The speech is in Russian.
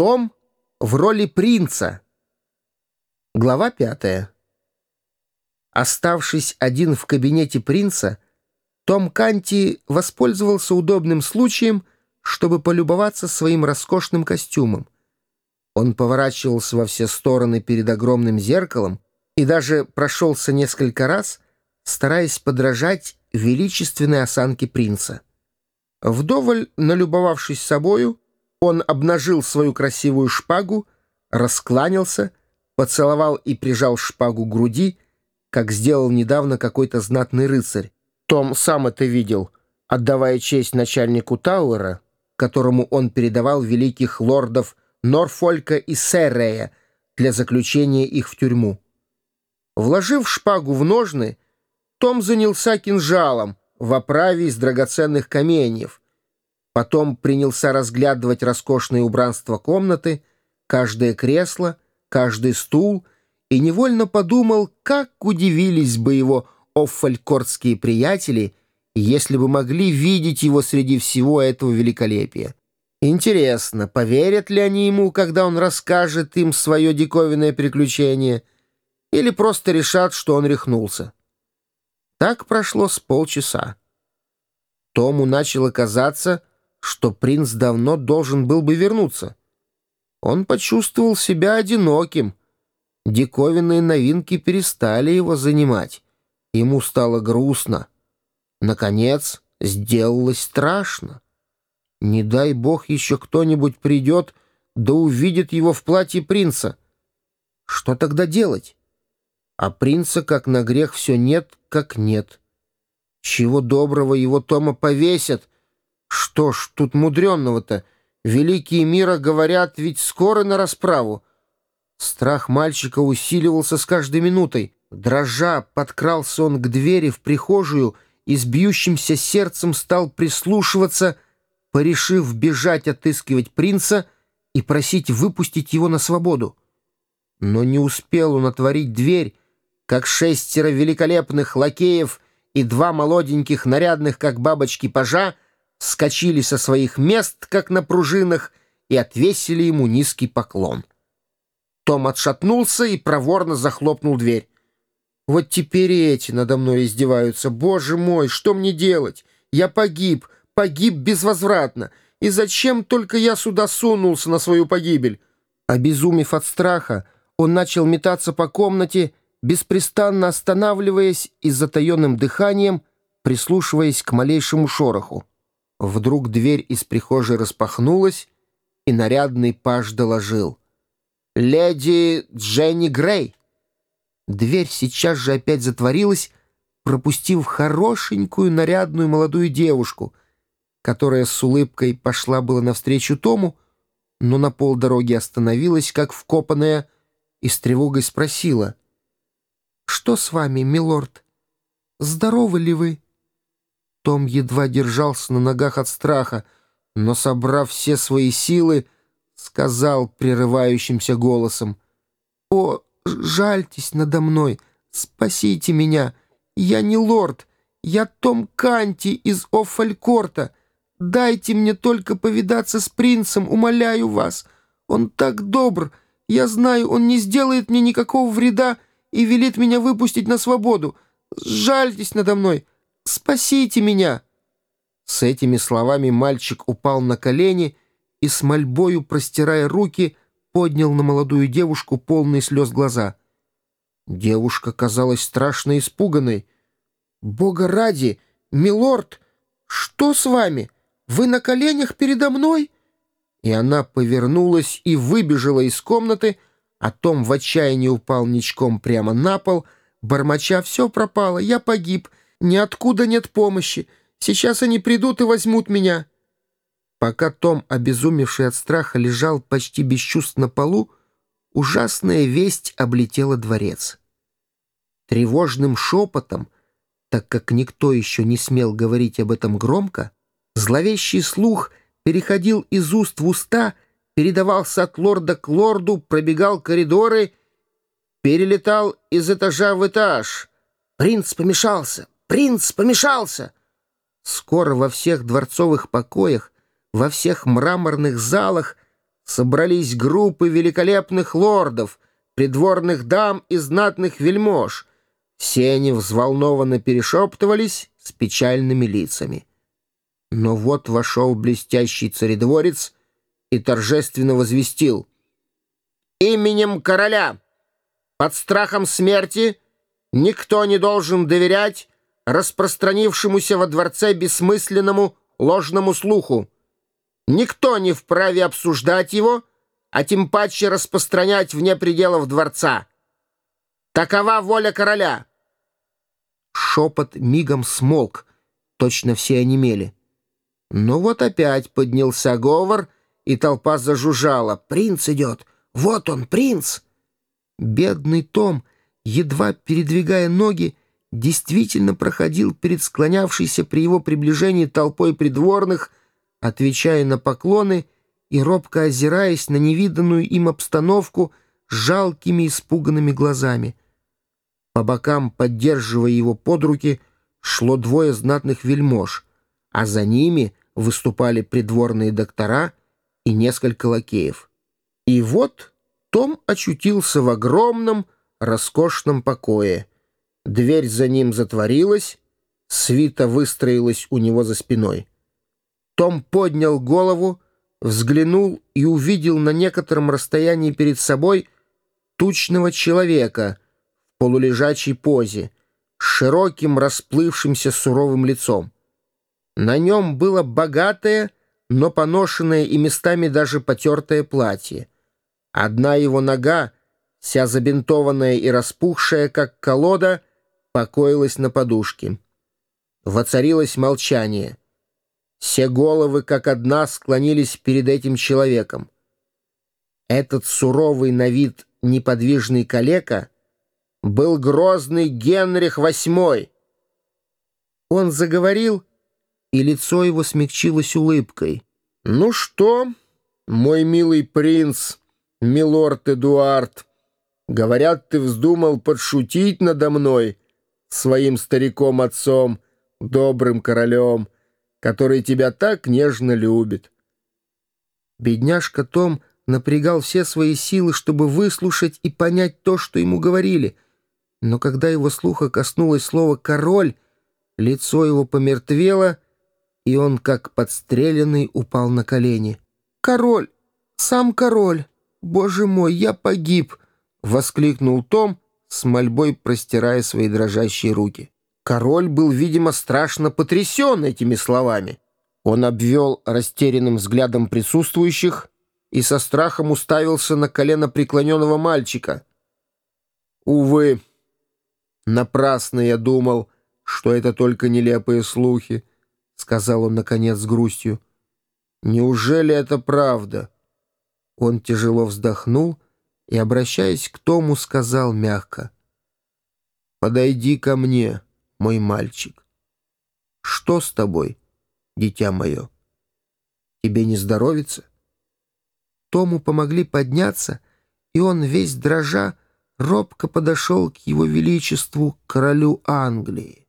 Том в роли принца. Глава пятая. Оставшись один в кабинете принца, Том Канти воспользовался удобным случаем, чтобы полюбоваться своим роскошным костюмом. Он поворачивался во все стороны перед огромным зеркалом и даже прошелся несколько раз, стараясь подражать величественной осанке принца. Вдоволь налюбовавшись собою, он обнажил свою красивую шпагу, раскланялся, поцеловал и прижал шпагу к груди, как сделал недавно какой-то знатный рыцарь. Том сам это видел, отдавая честь начальнику Тауэра, которому он передавал великих лордов Норфолька и Серрея для заключения их в тюрьму. Вложив шпагу в ножны, том занялся кинжалом в оправе из драгоценных каменьев. Потом принялся разглядывать роскошное убранство комнаты, каждое кресло, каждый стул и невольно подумал, как удивились бы его оффалькортские приятели, если бы могли видеть его среди всего этого великолепия. Интересно, поверят ли они ему, когда он расскажет им свое диковинное приключение, или просто решат, что он рехнулся? Так прошло с полчаса. Тому начало казаться, что принц давно должен был бы вернуться. Он почувствовал себя одиноким. Диковинные новинки перестали его занимать. Ему стало грустно. Наконец, сделалось страшно. Не дай бог еще кто-нибудь придет, да увидит его в платье принца. Что тогда делать? А принца, как на грех, все нет, как нет. Чего доброго его Тома повесят. Что ж тут мудренного-то? Великие мира говорят, ведь скоро на расправу. Страх мальчика усиливался с каждой минутой. Дрожа, подкрался он к двери в прихожую и с бьющимся сердцем стал прислушиваться, порешив бежать отыскивать принца и просить выпустить его на свободу. Но не успел он отворить дверь, как шестеро великолепных лакеев и два молоденьких, нарядных, как бабочки пажа, скочили со своих мест, как на пружинах, и отвесили ему низкий поклон. Том отшатнулся и проворно захлопнул дверь. «Вот теперь эти надо мной издеваются. Боже мой, что мне делать? Я погиб, погиб безвозвратно. И зачем только я сюда сунулся на свою погибель?» Обезумев от страха, он начал метаться по комнате беспрестанно останавливаясь и с затаенным дыханием, прислушиваясь к малейшему шороху. Вдруг дверь из прихожей распахнулась, и нарядный паж доложил. «Леди Дженни Грей!» Дверь сейчас же опять затворилась, пропустив хорошенькую нарядную молодую девушку, которая с улыбкой пошла было навстречу Тому, но на полдороги остановилась, как вкопанная, и с тревогой спросила — «Что с вами, милорд? Здоровы ли вы?» Том едва держался на ногах от страха, но, собрав все свои силы, сказал прерывающимся голосом, «О, жальтесь надо мной, спасите меня! Я не лорд, я Том Канти из Оффалькорта. Дайте мне только повидаться с принцем, умоляю вас. Он так добр, я знаю, он не сделает мне никакого вреда, — и велит меня выпустить на свободу. Жальтесь надо мной! Спасите меня!» С этими словами мальчик упал на колени и с мольбою, простирая руки, поднял на молодую девушку полные слез глаза. Девушка казалась страшно испуганной. «Бога ради! Милорд! Что с вами? Вы на коленях передо мной?» И она повернулась и выбежала из комнаты, а Том в отчаянии упал ничком прямо на пол, бормоча «Все пропало, я погиб, ниоткуда нет помощи, сейчас они придут и возьмут меня». Пока Том, обезумевший от страха, лежал почти без чувств на полу, ужасная весть облетела дворец. Тревожным шепотом, так как никто еще не смел говорить об этом громко, зловещий слух переходил из уст в уста — передавался от лорда к лорду, пробегал коридоры, перелетал из этажа в этаж. Принц помешался! Принц помешался! Скоро во всех дворцовых покоях, во всех мраморных залах собрались группы великолепных лордов, придворных дам и знатных вельмож. Все они взволнованно перешептывались с печальными лицами. Но вот вошел блестящий царедворец и торжественно возвестил. «Именем короля, под страхом смерти, никто не должен доверять распространившемуся во дворце бессмысленному ложному слуху. Никто не вправе обсуждать его, а тем паче распространять вне пределов дворца. Такова воля короля». Шепот мигом смолк, точно все онемели. Но вот опять поднялся говор, и толпа зажужжала. «Принц идет! Вот он, принц!» Бедный Том, едва передвигая ноги, действительно проходил перед склонявшейся при его приближении толпой придворных, отвечая на поклоны и робко озираясь на невиданную им обстановку с жалкими испуганными глазами. По бокам, поддерживая его под руки, шло двое знатных вельмож, а за ними выступали придворные доктора и несколько лакеев. И вот Том очутился в огромном, роскошном покое — Дверь за ним затворилась, свита выстроилась у него за спиной. Том поднял голову, взглянул и увидел на некотором расстоянии перед собой тучного человека в полулежачей позе, с широким расплывшимся суровым лицом. На нем было богатое, но поношенное и местами даже потертое платье. Одна его нога, вся забинтованная и распухшая, как колода, покоилась на подушке. Воцарилось молчание. Все головы, как одна, склонились перед этим человеком. Этот суровый на вид неподвижный калека был грозный Генрих VIII. Он заговорил, и лицо его смягчилось улыбкой. «Ну что, мой милый принц, милорд Эдуард, говорят, ты вздумал подшутить надо мной?» Своим стариком-отцом, добрым королем, который тебя так нежно любит. Бедняжка Том напрягал все свои силы, чтобы выслушать и понять то, что ему говорили. Но когда его слуха коснулось слова «король», лицо его помертвело, и он, как подстреленный, упал на колени. «Король! Сам король! Боже мой, я погиб!» — воскликнул Том, с мольбой простирая свои дрожащие руки. Король был, видимо, страшно потрясен этими словами. Он обвел растерянным взглядом присутствующих и со страхом уставился на колено преклоненного мальчика. «Увы, напрасно я думал, что это только нелепые слухи», — сказал он, наконец, с грустью. «Неужели это правда?» Он тяжело вздохнул и, обращаясь к Тому, сказал мягко. «Подойди ко мне, мой мальчик. Что с тобой, дитя мое? Тебе не здоровится?» Тому помогли подняться, и он, весь дрожа, робко подошел к его величеству, королю Англии.